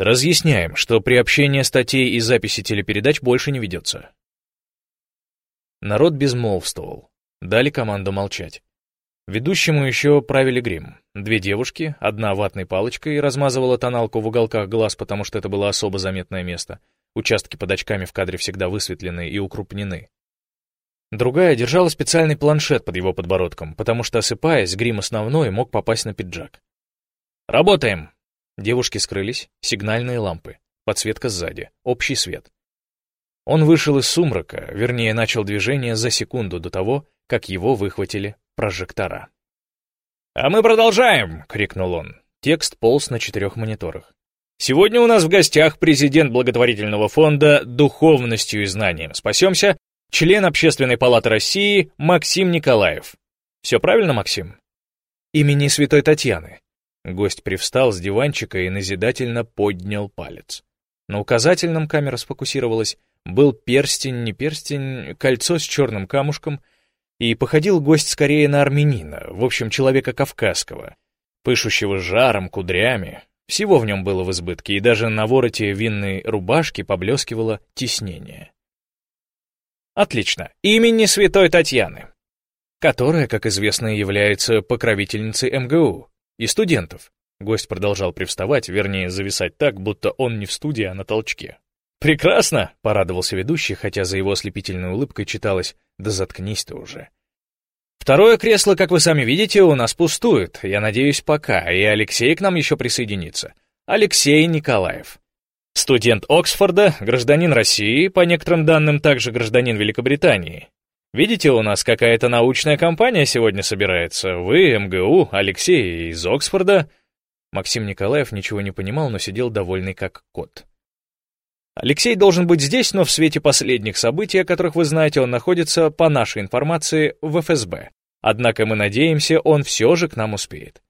Разъясняем, что приобщение статей и записи телепередач больше не ведется. Народ безмолвствовал. Дали команду молчать. Ведущему еще правили грим. Две девушки, одна ватной палочкой размазывала тоналку в уголках глаз, потому что это было особо заметное место. Участки под очками в кадре всегда высветлены и укрупнены. Другая держала специальный планшет под его подбородком, потому что, осыпаясь, грим основной мог попасть на пиджак. «Работаем!» Девушки скрылись, сигнальные лампы, подсветка сзади, общий свет. Он вышел из сумрака, вернее, начал движение за секунду до того, как его выхватили прожектора. «А мы продолжаем!» — крикнул он. Текст полз на четырех мониторах. «Сегодня у нас в гостях президент благотворительного фонда «Духовностью и знанием спасемся», член Общественной палаты России Максим Николаев. Все правильно, Максим? Имени Святой Татьяны. Гость привстал с диванчика и назидательно поднял палец. На указательном камера сфокусировалась, был перстень, не перстень, кольцо с черным камушком — и походил гость скорее на армянина, в общем, человека кавказского, пышущего жаром, кудрями. Всего в нем было в избытке, и даже на вороте винной рубашки поблескивало тиснение. Отлично. Имени святой Татьяны, которая, как известно, является покровительницей МГУ и студентов. Гость продолжал привставать, вернее, зависать так, будто он не в студии, а на толчке. «Прекрасно!» — порадовался ведущий, хотя за его ослепительной улыбкой читалось «Да заткнись ты уже!» «Второе кресло, как вы сами видите, у нас пустует, я надеюсь, пока, и Алексей к нам еще присоединится. Алексей Николаев. Студент Оксфорда, гражданин России, по некоторым данным, также гражданин Великобритании. Видите, у нас какая-то научная компания сегодня собирается. Вы, МГУ, Алексей из Оксфорда...» Максим Николаев ничего не понимал, но сидел довольный как кот. Алексей должен быть здесь, но в свете последних событий, о которых вы знаете, он находится, по нашей информации, в ФСБ. Однако мы надеемся, он все же к нам успеет.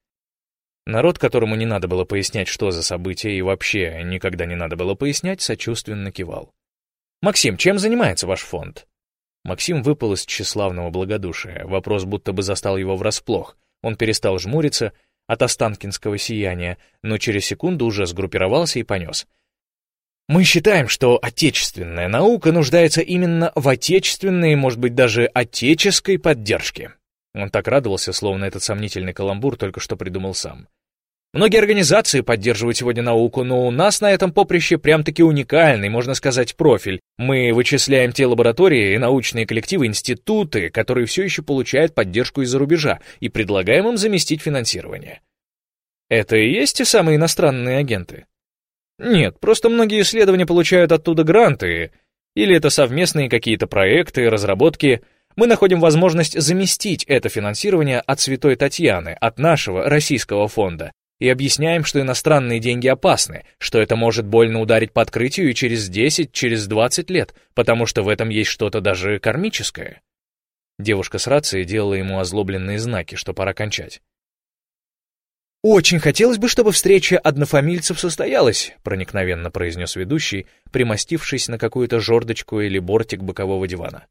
Народ, которому не надо было пояснять, что за события, и вообще никогда не надо было пояснять, сочувственно кивал. «Максим, чем занимается ваш фонд?» Максим выпал из тщеславного благодушия. Вопрос будто бы застал его врасплох. Он перестал жмуриться от останкинского сияния, но через секунду уже сгруппировался и понес — мы считаем, что отечественная наука нуждается именно в отечественной, может быть, даже отеческой поддержке. Он так радовался, словно этот сомнительный каламбур только что придумал сам. Многие организации поддерживают сегодня науку, но у нас на этом поприще прям-таки уникальный, можно сказать, профиль. Мы вычисляем те лаборатории, научные коллективы, институты, которые все еще получают поддержку из-за рубежа, и предлагаем им заместить финансирование. Это и есть те самые иностранные агенты? Нет, просто многие исследования получают оттуда гранты, или это совместные какие-то проекты, разработки. Мы находим возможность заместить это финансирование от Святой Татьяны, от нашего российского фонда, и объясняем, что иностранные деньги опасны, что это может больно ударить по открытию и через 10, через 20 лет, потому что в этом есть что-то даже кармическое. Девушка с рацией делала ему озлобленные знаки, что пора кончать. «Очень хотелось бы, чтобы встреча однофамильцев состоялась», проникновенно произнес ведущий, примостившись на какую-то жердочку или бортик бокового дивана.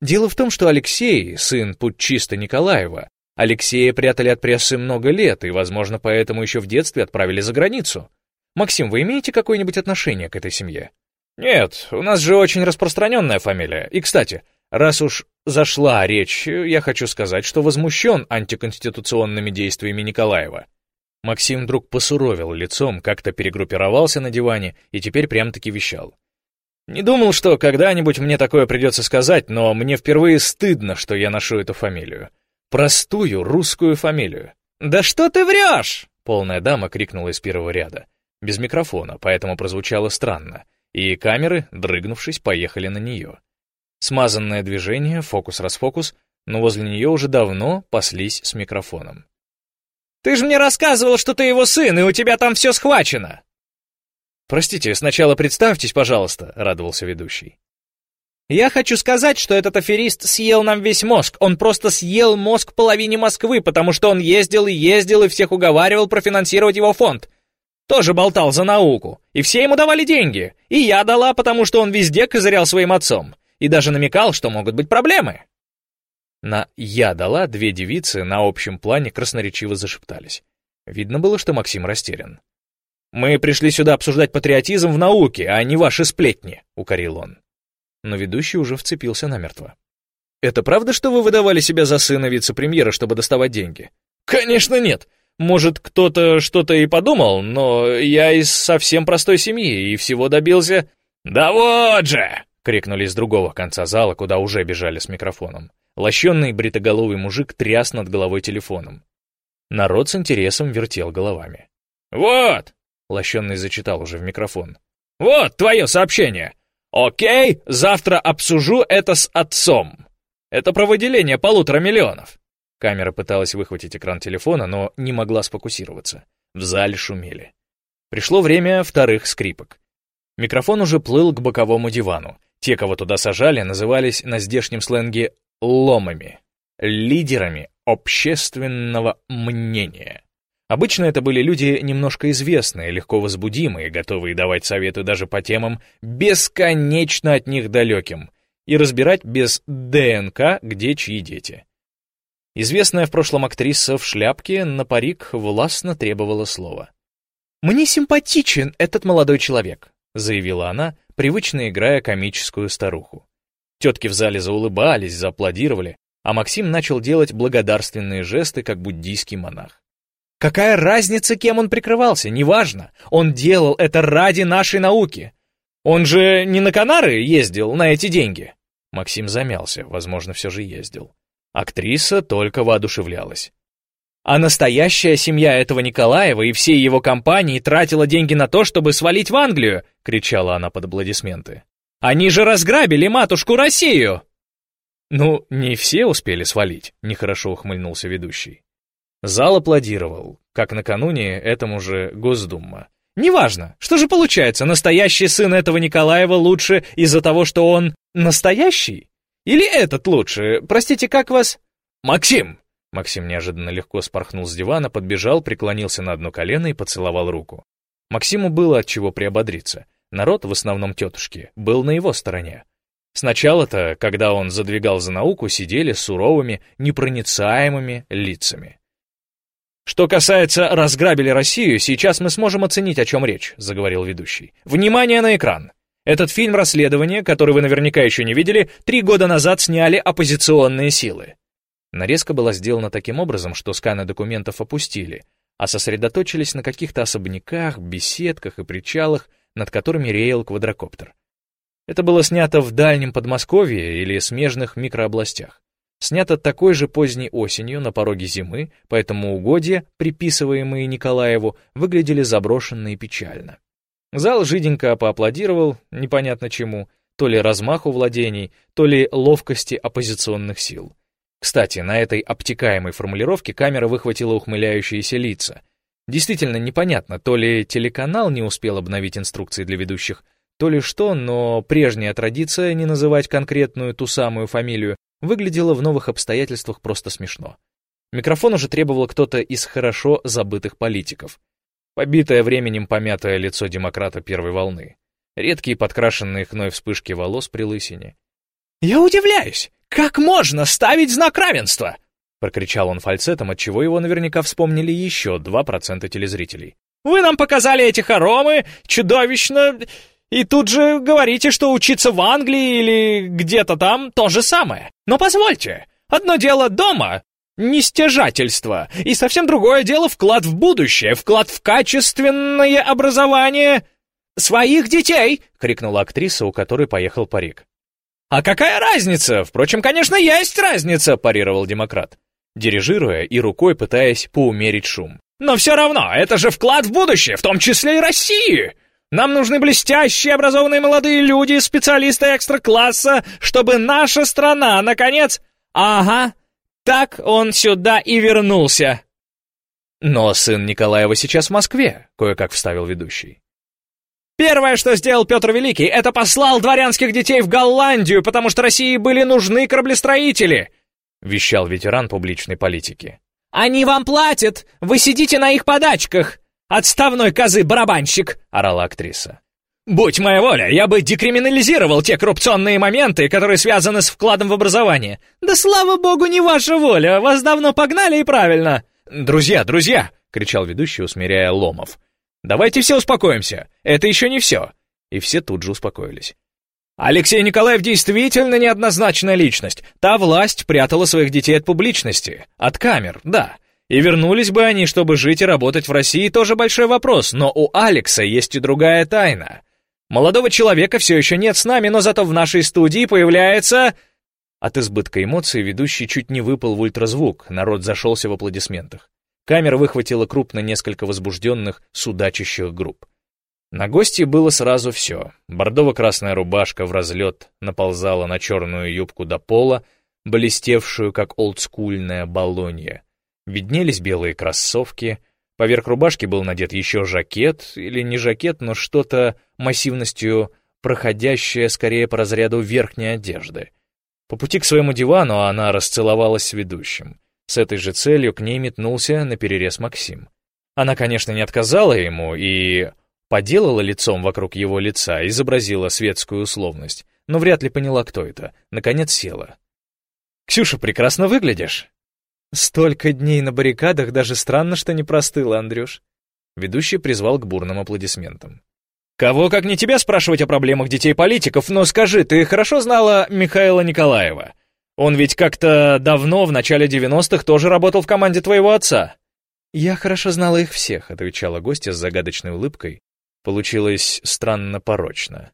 «Дело в том, что Алексей, сын путчиста Николаева, Алексея прятали от прессы много лет и, возможно, поэтому еще в детстве отправили за границу. Максим, вы имеете какое-нибудь отношение к этой семье?» «Нет, у нас же очень распространенная фамилия. И, кстати, раз уж зашла речь, я хочу сказать, что возмущен антиконституционными действиями Николаева. Максим вдруг посуровил лицом, как-то перегруппировался на диване и теперь прям-таки вещал. «Не думал, что когда-нибудь мне такое придется сказать, но мне впервые стыдно, что я ношу эту фамилию. Простую русскую фамилию». «Да что ты врешь?» — полная дама крикнула из первого ряда. Без микрофона, поэтому прозвучало странно, и камеры, дрыгнувшись, поехали на нее. Смазанное движение, фокус-расфокус, но возле нее уже давно паслись с микрофоном. Ты же мне рассказывал, что ты его сын, и у тебя там все схвачено!» «Простите, сначала представьтесь, пожалуйста», — радовался ведущий. «Я хочу сказать, что этот аферист съел нам весь мозг. Он просто съел мозг половине Москвы, потому что он ездил и ездил и всех уговаривал профинансировать его фонд. Тоже болтал за науку. И все ему давали деньги. И я дала, потому что он везде козырял своим отцом. И даже намекал, что могут быть проблемы. На «я дала» две девицы на общем плане красноречиво зашептались. Видно было, что Максим растерян. Мы пришли сюда обсуждать патриотизм в науке, а не ваши сплетни», — укорил он. Но ведущий уже вцепился намертво. «Это правда, что вы выдавали себя за сына вице-премьера, чтобы доставать деньги?» «Конечно нет. Может, кто-то что-то и подумал, но я из совсем простой семьи и всего добился...» «Да вот же!» — крикнули с другого конца зала, куда уже бежали с микрофоном. Лощенный бритоголовый мужик тряс над головой телефоном. Народ с интересом вертел головами. «Вот!» — Лощенный зачитал уже в микрофон. «Вот твое сообщение! Окей, завтра обсужу это с отцом. Это про выделение полутора миллионов». Камера пыталась выхватить экран телефона, но не могла сфокусироваться. В зале шумели. Пришло время вторых скрипок. Микрофон уже плыл к боковому дивану. Те, кого туда сажали, назывались на здешнем сленге «ломами», лидерами общественного мнения. Обычно это были люди немножко известные, легко возбудимые, готовые давать советы даже по темам бесконечно от них далеким и разбирать без ДНК, где чьи дети. Известная в прошлом актриса в шляпке на парик властно требовала слова. «Мне симпатичен этот молодой человек», — заявила она, привычно играя комическую старуху. Тетки в зале заулыбались, зааплодировали, а Максим начал делать благодарственные жесты, как буддийский монах. Какая разница, кем он прикрывался, неважно. Он делал это ради нашей науки. Он же не на Канары ездил на эти деньги. Максим замялся, возможно, все же ездил. Актриса только воодушевлялась. А настоящая семья этого Николаева и всей его компании тратила деньги на то, чтобы свалить в Англию, кричала она под аплодисменты. Они же разграбили матушку Россию! Ну, не все успели свалить, нехорошо ухмыльнулся ведущий. Зал аплодировал, как накануне этому же Госдума. Неважно, что же получается, настоящий сын этого Николаева лучше из-за того, что он настоящий? Или этот лучше? Простите, как вас? Максим! Максим неожиданно легко спорхнул с дивана, подбежал, преклонился на одно колено и поцеловал руку. Максиму было от чего приободриться. Народ, в основном тетушки, был на его стороне. Сначала-то, когда он задвигал за науку, сидели суровыми, непроницаемыми лицами. «Что касается «разграбили Россию», сейчас мы сможем оценить, о чем речь», — заговорил ведущий. «Внимание на экран! Этот фильм расследования, который вы наверняка еще не видели, три года назад сняли оппозиционные силы». Нарезка была сделана таким образом, что сканы документов опустили, а сосредоточились на каких-то особняках, беседках и причалах, над которыми реял квадрокоптер. Это было снято в дальнем Подмосковье или смежных микрообластях. Снято такой же поздней осенью на пороге зимы, поэтому угодья, приписываемые Николаеву, выглядели заброшенно и печально. Зал жиденько поаплодировал, непонятно чему, то ли размаху владений, то ли ловкости оппозиционных сил. Кстати, на этой обтекаемой формулировке камера выхватила ухмыляющиеся лица. Действительно непонятно, то ли телеканал не успел обновить инструкции для ведущих, то ли что, но прежняя традиция не называть конкретную ту самую фамилию выглядело в новых обстоятельствах просто смешно. Микрофон уже требовал кто-то из хорошо забытых политиков. Побитое временем помятое лицо демократа первой волны. Редкие подкрашенные хной вспышки волос при лысине. «Я удивляюсь! Как можно ставить знак равенства?» прокричал он фальцетом, отчего его наверняка вспомнили еще 2% телезрителей. «Вы нам показали эти хоромы, чудовищно, и тут же говорите, что учиться в Англии или где-то там то же самое. Но позвольте, одно дело дома, нестяжательство, и совсем другое дело вклад в будущее, вклад в качественное образование своих детей!» — крикнула актриса, у которой поехал парик. «А какая разница? Впрочем, конечно, есть разница!» — парировал демократ, дирижируя и рукой пытаясь поумерить шум. «Но все равно, это же вклад в будущее, в том числе и России!» Нам нужны блестящие, образованные молодые люди, специалисты экстра-класса, чтобы наша страна, наконец... Ага, так он сюда и вернулся. Но сын Николаева сейчас в Москве, кое-как вставил ведущий. Первое, что сделал Петр Великий, это послал дворянских детей в Голландию, потому что России были нужны кораблестроители, вещал ветеран публичной политики. Они вам платят, вы сидите на их подачках. «Отставной козы-барабанщик!» — орала актриса. «Будь моя воля, я бы декриминализировал те коррупционные моменты, которые связаны с вкладом в образование. Да слава богу, не ваша воля, вас давно погнали и правильно!» «Друзья, друзья!» — кричал ведущий, усмиряя Ломов. Давайте все успокоимся, это еще не все. И все тут же успокоились. Алексей Николаев действительно неоднозначная личность. Та власть прятала своих детей от публичности, от камер, да. И вернулись бы они, чтобы жить и работать в России, тоже большой вопрос, но у Алекса есть и другая тайна. Молодого человека все еще нет с нами, но зато в нашей студии появляется... От избытка эмоций ведущий чуть не выпал в ультразвук, народ зашелся в аплодисментах. Камера выхватила крупно несколько возбужденных, судачащих групп. На гости было сразу все. Бордово-красная рубашка в разлет наползала на черную юбку до пола, блестевшую, как олдскульная баллонья. Виднелись белые кроссовки, поверх рубашки был надет еще жакет, или не жакет, но что-то массивностью проходящее скорее по разряду верхней одежды. По пути к своему дивану она расцеловалась с ведущим. С этой же целью к ней метнулся на перерез Максим. Она, конечно, не отказала ему и поделала лицом вокруг его лица, изобразила светскую условность, но вряд ли поняла, кто это. Наконец села. «Ксюша, прекрасно выглядишь!» «Столько дней на баррикадах, даже странно, что не простыла, Андрюш». Ведущий призвал к бурным аплодисментам. «Кого, как не тебя, спрашивать о проблемах детей-политиков, но скажи, ты хорошо знала Михаила Николаева? Он ведь как-то давно, в начале 90-х, тоже работал в команде твоего отца». «Я хорошо знала их всех», — отвечала гостья с загадочной улыбкой. Получилось странно порочно.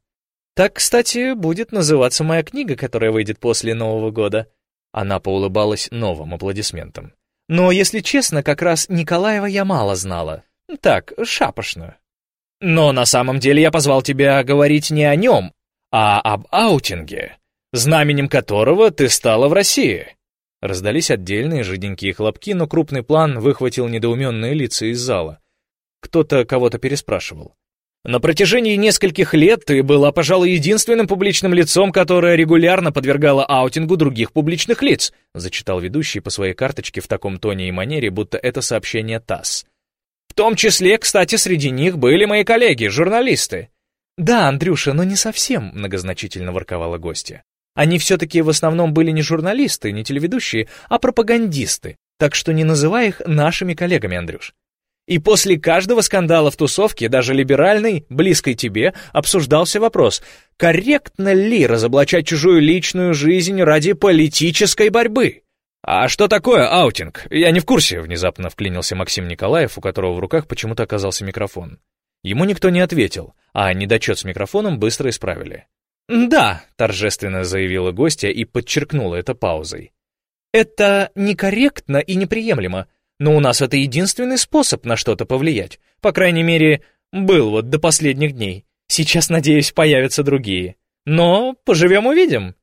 «Так, кстати, будет называться моя книга, которая выйдет после Нового года». Она поулыбалась новым аплодисментом. «Но, если честно, как раз Николаева я мало знала. Так, шапошно. Но на самом деле я позвал тебя говорить не о нем, а об аутинге, знаменем которого ты стала в России». Раздались отдельные жиденькие хлопки, но крупный план выхватил недоуменные лица из зала. Кто-то кого-то переспрашивал. На протяжении нескольких лет ты была, пожалуй, единственным публичным лицом, которое регулярно подвергало аутингу других публичных лиц, зачитал ведущий по своей карточке в таком тоне и манере, будто это сообщение ТАСС. В том числе, кстати, среди них были мои коллеги, журналисты. Да, Андрюша, но не совсем, многозначительно ворковала гостья. Они все-таки в основном были не журналисты, не телеведущие, а пропагандисты, так что не называй их нашими коллегами, Андрюш. И после каждого скандала в тусовке, даже либеральной, близкой тебе, обсуждался вопрос, корректно ли разоблачать чужую личную жизнь ради политической борьбы? «А что такое аутинг? Я не в курсе», — внезапно вклинился Максим Николаев, у которого в руках почему-то оказался микрофон. Ему никто не ответил, а недочет с микрофоном быстро исправили. «Да», — торжественно заявила гостья и подчеркнула это паузой. «Это некорректно и неприемлемо. Но у нас это единственный способ на что-то повлиять. По крайней мере, был вот до последних дней. Сейчас, надеюсь, появятся другие. Но поживем-увидим.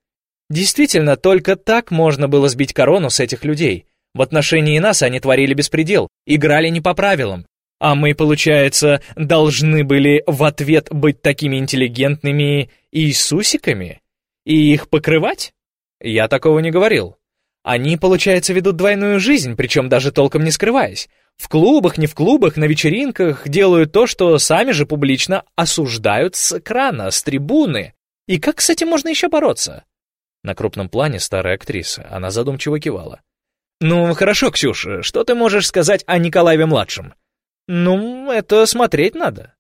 Действительно, только так можно было сбить корону с этих людей. В отношении нас они творили беспредел, играли не по правилам. А мы, получается, должны были в ответ быть такими интеллигентными Иисусиками? И их покрывать? Я такого не говорил. Они, получается, ведут двойную жизнь, причем даже толком не скрываясь. В клубах, не в клубах, на вечеринках делают то, что сами же публично осуждают с экрана, с трибуны. И как с этим можно еще бороться? На крупном плане старая актриса, она задумчиво кивала. «Ну, хорошо, Ксюша, что ты можешь сказать о Николаеве-младшем?» «Ну, это смотреть надо».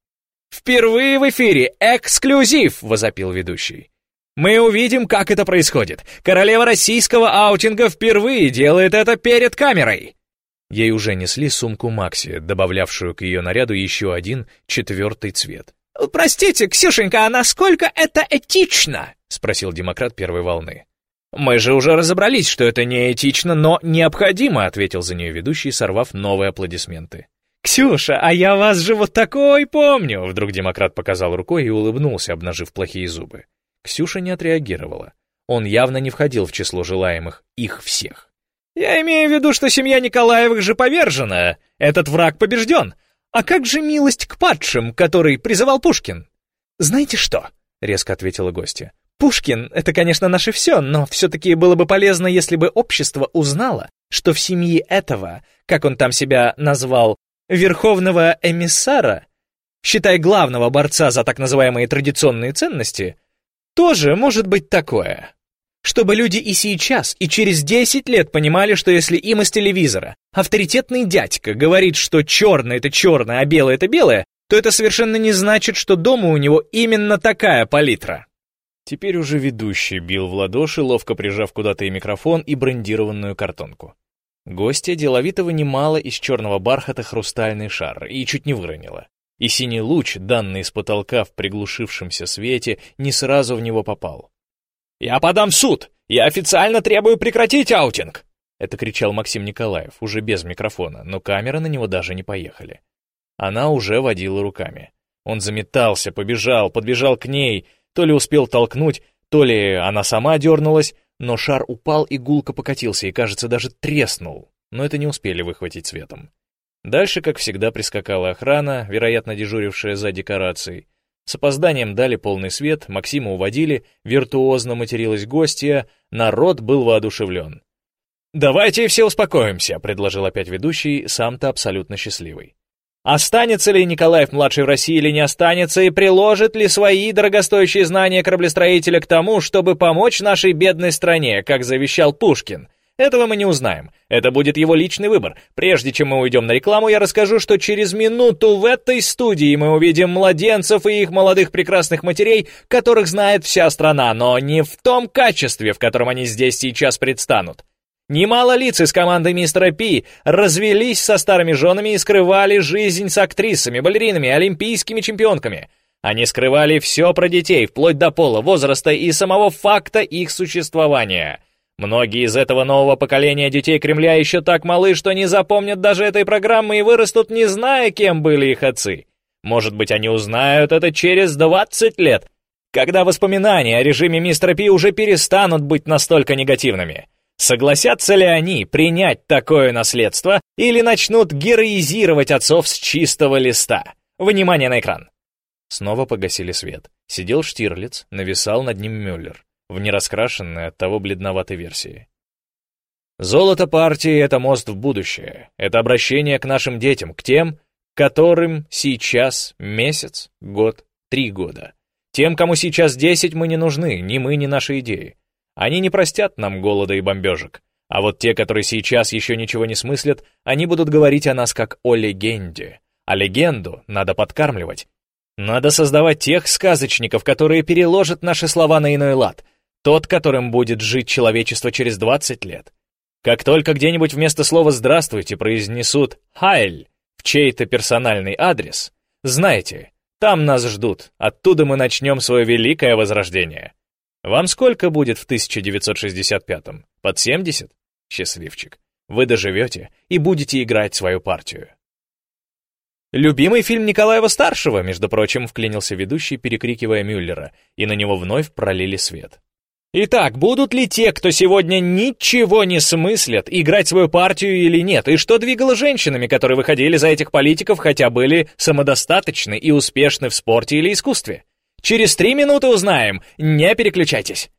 «Впервые в эфире! Эксклюзив!» — возопил ведущий. Мы увидим, как это происходит. Королева российского аутинга впервые делает это перед камерой. Ей уже несли сумку Макси, добавлявшую к ее наряду еще один четвертый цвет. «Простите, Ксюшенька, а насколько это этично?» — спросил демократ первой волны. «Мы же уже разобрались, что это не этично, но необходимо», — ответил за нее ведущий, сорвав новые аплодисменты. «Ксюша, а я вас же вот такой помню!» Вдруг демократ показал рукой и улыбнулся, обнажив плохие зубы. Ксюша не отреагировала. Он явно не входил в число желаемых их всех. «Я имею в виду, что семья Николаевых же повержена. Этот враг побежден. А как же милость к падшим, который призывал Пушкин?» «Знаете что?» — резко ответила гостья. «Пушкин — это, конечно, наше все, но все-таки было бы полезно, если бы общество узнало, что в семье этого, как он там себя назвал, верховного эмиссара, считай главного борца за так называемые традиционные ценности, тоже может быть такое. Чтобы люди и сейчас, и через 10 лет понимали, что если им из телевизора авторитетный дядька говорит, что черное это черное, а белое это белое, то это совершенно не значит, что дома у него именно такая палитра. Теперь уже ведущий бил в ладоши, ловко прижав куда-то и микрофон, и брендированную картонку. Гостья деловито вынимала из черного бархата хрустальный шар и чуть не выронила. И синий луч, данный из потолка в приглушившемся свете, не сразу в него попал. «Я подам в суд! Я официально требую прекратить аутинг!» Это кричал Максим Николаев, уже без микрофона, но камеры на него даже не поехали. Она уже водила руками. Он заметался, побежал, подбежал к ней, то ли успел толкнуть, то ли она сама дернулась, но шар упал и гулко покатился, и, кажется, даже треснул, но это не успели выхватить светом. Дальше, как всегда, прискакала охрана, вероятно, дежурившая за декорацией. С опозданием дали полный свет, Максима уводили, виртуозно материлась гостья, народ был воодушевлен. «Давайте все успокоимся», — предложил опять ведущий, сам-то абсолютно счастливый. Останется ли Николаев-младший в России или не останется, и приложит ли свои дорогостоящие знания кораблестроителя к тому, чтобы помочь нашей бедной стране, как завещал Пушкин? Этого мы не узнаем. Это будет его личный выбор. Прежде чем мы уйдем на рекламу, я расскажу, что через минуту в этой студии мы увидим младенцев и их молодых прекрасных матерей, которых знает вся страна, но не в том качестве, в котором они здесь сейчас предстанут. Немало лиц из команды мистера Пи развелись со старыми женами и скрывали жизнь с актрисами, балеринами, олимпийскими чемпионками. Они скрывали все про детей, вплоть до пола, возраста и самого факта их существования. Многие из этого нового поколения детей Кремля еще так малы, что не запомнят даже этой программы и вырастут, не зная, кем были их отцы. Может быть, они узнают это через 20 лет, когда воспоминания о режиме мистера Пи уже перестанут быть настолько негативными. Согласятся ли они принять такое наследство или начнут героизировать отцов с чистого листа? Внимание на экран. Снова погасили свет. Сидел Штирлиц, нависал над ним Мюллер, в нераскрашенной от того бледноватой версии. Золото партии — это мост в будущее. Это обращение к нашим детям, к тем, которым сейчас месяц, год, три года. Тем, кому сейчас десять, мы не нужны, ни мы, ни наши идеи. Они не простят нам голода и бомбежек. А вот те, которые сейчас еще ничего не смыслят, они будут говорить о нас как о легенде. А легенду надо подкармливать. Надо создавать тех сказочников, которые переложат наши слова на иной лад, тот, которым будет жить человечество через 20 лет. Как только где-нибудь вместо слова «здравствуйте» произнесут «хайль» в чей-то персональный адрес, знайте, там нас ждут, оттуда мы начнем свое великое возрождение. Вам сколько будет в 1965-м? Под 70? Счастливчик. Вы доживете и будете играть свою партию. «Любимый фильм Николаева-старшего», между прочим, вклинился ведущий, перекрикивая Мюллера, и на него вновь пролили свет. Итак, будут ли те, кто сегодня ничего не смыслят, играть свою партию или нет, и что двигало женщинами, которые выходили за этих политиков, хотя были самодостаточны и успешны в спорте или искусстве? Через три минуты узнаем. Не переключайтесь.